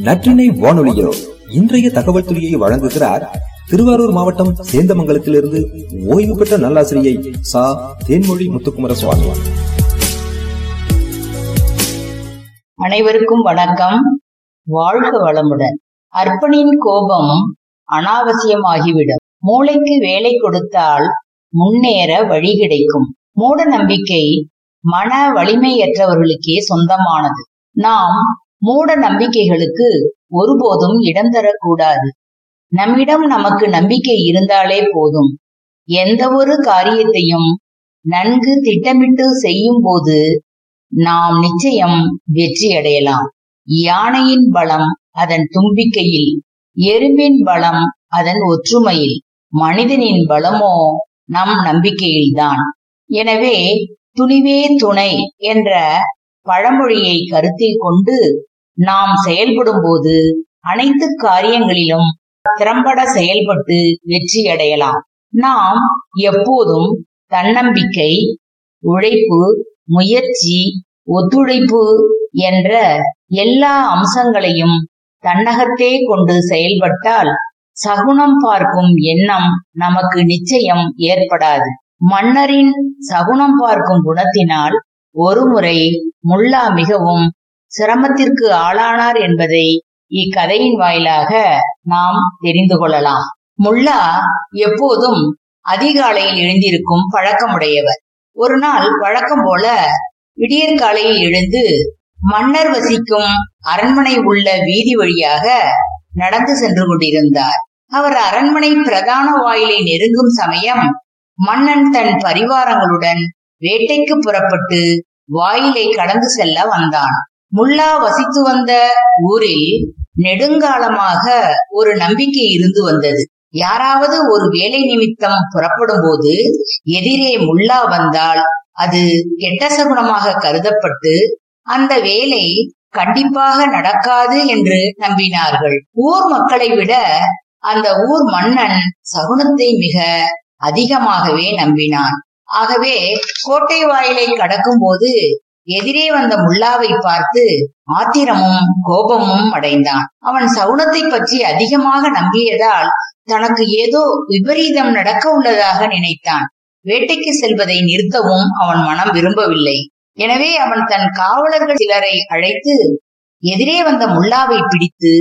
நற்றினை வானொலியோ. இன்றைய தகவல் துறையை வழங்குகிறார் திருவாரூர் மாவட்டம் சேந்தமங்கலத்திலிருந்து ஓய்வு பெற்ற நல்லாசிரியை சா. தேன்மொழி முத்துக்குமர சுவாமி அனைவருக்கும் வணக்கம். வாழ்க வளமுடன். அர்ப்பணின் கோபம் அனாவசியமாகிவிடும். மூளைக்கு வேலை கொடுத்தால் முன்னேற வழி கிடைக்கும். மூட நம்பிக்கை மன வலிமையற்றவர்களுக்கே சொந்தமானது. நாம் மூட நம்பிக்கைகளுக்கு ஒருபோதும் இடம் தரக்கூடாது. நம்மிடம் நமக்கு நம்பிக்கை இருந்தாலே போதும். எந்த ஒரு காரியத்தையும் நன்கு திட்டமிட்டு செய்யும் போது நாம் நிச்சயம் வெற்றி அடையலாம். யானையின் பலம் அதன் தும்பிக்கையில் எறும்பின் பலம் அதன் ஒற்றுமையில் மனிதனின் பலமோ நம் நம்பிக்கையில்தான். எனவே துணிவே துணை என்ற பழமொழியை கருத்தில் கொண்டு நாம் செயல்படும் போது அனைத்து காரியங்களிலும் திறம்பட செயல்பட்டு வெற்றி அடையலாம். நாம் எப்போதும் தன்னம்பிக்கை உழைப்பு முயற்சி ஒத்துழைப்பு என்ற எல்லா அம்சங்களையும் தன்னகத்தே கொண்டு செயல்பட்டால் சகுனம் பார்க்கும் எண்ணம் நமக்கு நிச்சயம் ஏற்படாது. மன்னரின் சகுனம் பார்க்கும் குணத்தினால் ஒருமுறை முல்லா மிகவும் சிரமத்திற்கு ஆளானார் என்பதை இக்கதையின் வாயிலாக நாம் தெரிந்து கொள்ளலாம். முல்லா எப்போதும் அதிகாலையில் எழுந்திருக்கும் பழக்கமுடையவர். ஒரு நாள் வழக்கம் போல விடியற்காலையில் எழுந்து மன்னர் வசிக்கும் அரண்மனை உள்ள வீதி வழியாக நடந்து சென்று கொண்டிருந்தார். அவர் அரண்மனை பிரதான வாயிலை நெருங்கும் சமயம் மன்னன் தன் பரிவாரங்களுடன் வேட்டைக்கு புறப்பட்டு வாயிலை கடந்து செல்ல வந்தான். முல்லா வசித்து வந்த ஊரில் நெடுங்காலமாக ஒரு நம்பிக்கை இருந்து வந்தது. யாராவது ஒரு வேலை நிமித்தம் புறப்படும் போது எதிரே முல்லா வந்தால் அது கெட்ட சகுனமாக கருதப்பட்டு அந்த வேலை கண்டிப்பாக நடக்காது என்று நம்பினார்கள். ஊர் மக்களை விட அந்த ஊர் மன்னன் சகுனத்தை மிக அதிகமாகவே நம்பினான். ஆகவே கோட்டை வாயிலை கடக்கும் போது எதிரே வந்த முல்லாவை பார்த்து ஆத்திரமும் கோபமும் அடைந்தான். அவன் சவுனத்தை பற்றி அதிகமாக நம்பியதால் தனக்கு ஏதோ விபரீதம் நடக்க உள்ளதாக நினைத்தான். வேட்டைக்கு செல்வதை நிறுத்தவும் அவன் மனம் விரும்பவில்லை. எனவே அவன் தன் காவலர்கள் சிலரை அழைத்து எதிரே வந்த முல்லாவை பிடித்து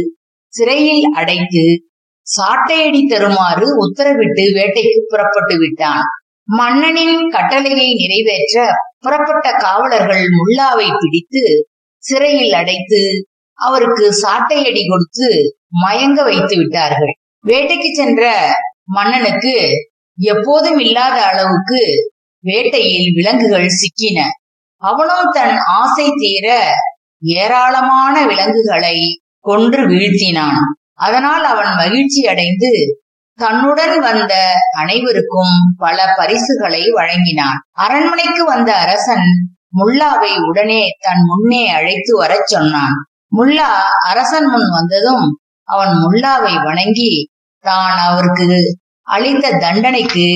சிறையில் அடைத்து சாட்டையடி தருமாறு உத்தரவிட்டு வேட்டைக்கு புறப்பட்டு விட்டான். மன்னனின் கட்டளையை நிறைவேற்ற புறப்பட்ட காவலர்கள் முல்லாவை பிடித்து சிறையில் அடைத்து அவருக்கு சாட்டையடி கொடுத்து மயங்க வைத்து விட்டார்கள். வேட்டைக்கு சென்ற மன்னனுக்கு எப்போதும் இல்லாத அளவுக்கு வேட்டையில் விலங்குகள் சிக்கின. அவனும் தன் ஆசை தீர ஏராளமான விலங்குகளை கொன்று வீழ்த்தினான். அதனால் அவன் மகிழ்ச்சி அடைந்து தன்னுடன் வந்த அனைவருக்கும் பல பரிசுகளை வழங்கினான். அரண்மனைக்கு வந்த அரசன் முல்லாவை உடனே தன் முன்னே அழைத்து வரச் சொன்னான். முல்லா அரசன் முன் வந்ததும் அவன் முல்லாவை வணங்கி தான் அவருக்கு அளித்த தண்டனைக்கு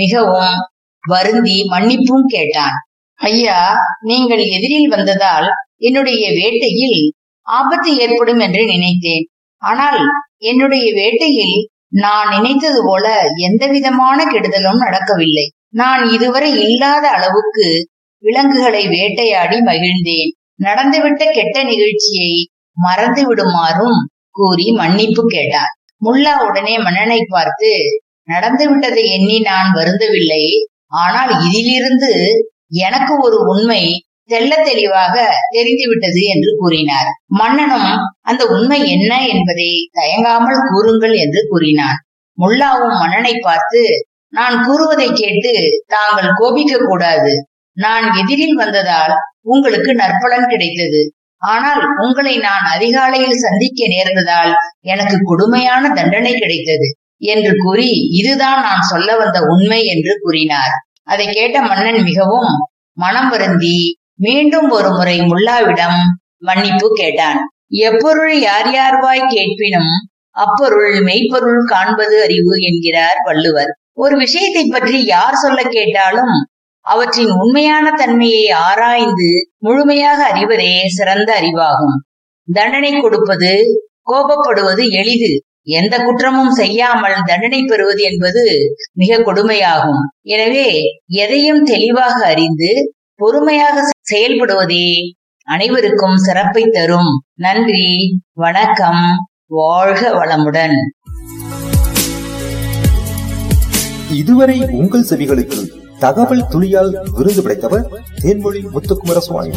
மிகவும் வருந்தி மன்னிப்பும் கேட்டான். ஐயா நீங்கள் எதிரில் வந்ததால் என்னுடைய வேட்டையில் ஆபத்து ஏற்படும் என்று நினைத்தேன். ஆனால் என்னுடைய வேட்டையில் நான் நினைத்தது போல எந்த விதமான கெடுதலும் நடக்கவில்லை. நான் இதுவரை இல்லாத அளவுக்கு விலங்குகளை வேட்டையாடி மகிழ்ந்தேன். நடந்துவிட்ட கெட்ட நிகழ்ச்சியை மறந்து விடுமாறும் கூறி மன்னிப்பு கேட்டார். முல்லா உடனே மன்னனை பார்த்து நடந்து விட்டதை எண்ணி நான் வருந்தவில்லை. ஆனால் இதிலிருந்து எனக்கு ஒரு உண்மை தெல்ல தெளிவாக தெரிந்துவிட்டது என்று கூறினார். மன்னனும் அந்த உண்மை என்ன என்பதை தயங்காமல் கூறுங்கள் என்று கூறினான். முல்லாவும் மன்னனை பார்த்து நான் கூறுவதை கேட்டு தாங்கள் கோபிக்க கூடாது. நான் எதிரில் வந்ததால் உங்களுக்கு நற்பலன் கிடைத்தது. ஆனால் உங்களை நான் அதிகாலையில் சந்திக்க நேர்ந்ததால் எனக்கு கொடுமையான தண்டனை கிடைத்தது என்று கூறி இதுதான் நான் சொல்ல வந்த உண்மை என்று கூறினார். அதை கேட்ட மன்னன் மிகவும் மனம் வருந்தி மீண்டும் ஒரு முறை முல்லாவிடம் மன்னிப்பு கேட்டான். எப்பொருள் யார் யார்வாய் கேட்பினும் அப்பொருள் மெய்ப்பொருள் காண்பது அறிவு என்கிறார் வள்ளுவர். ஒரு விஷயத்தை பற்றி யார் சொல்ல கேட்டாலும் அவற்றின் உண்மையான தன்மையை ஆராய்ந்து முழுமையாக அறிவதே சிறந்த அறிவாகும். தண்டனை கொடுப்பது கோபப்படுவது எளிது. எந்த குற்றமும் செய்யாமல் தண்டனை பெறுவது என்பது மிக கொடுமையாகும். எனவே எதையும் தெளிவாக அறிந்து பொறுமையாக செயல்படுவதே அனைவருக்கும் சிறப்பை தரும். நன்றி வணக்கம் வாழ்க வளமுடன். இதுவரை உங்கள் செவிகளுக்கு தகவல் துளியால் விருது படைத்தவர் தேன்மொழி முத்துக்குமார சுவாமி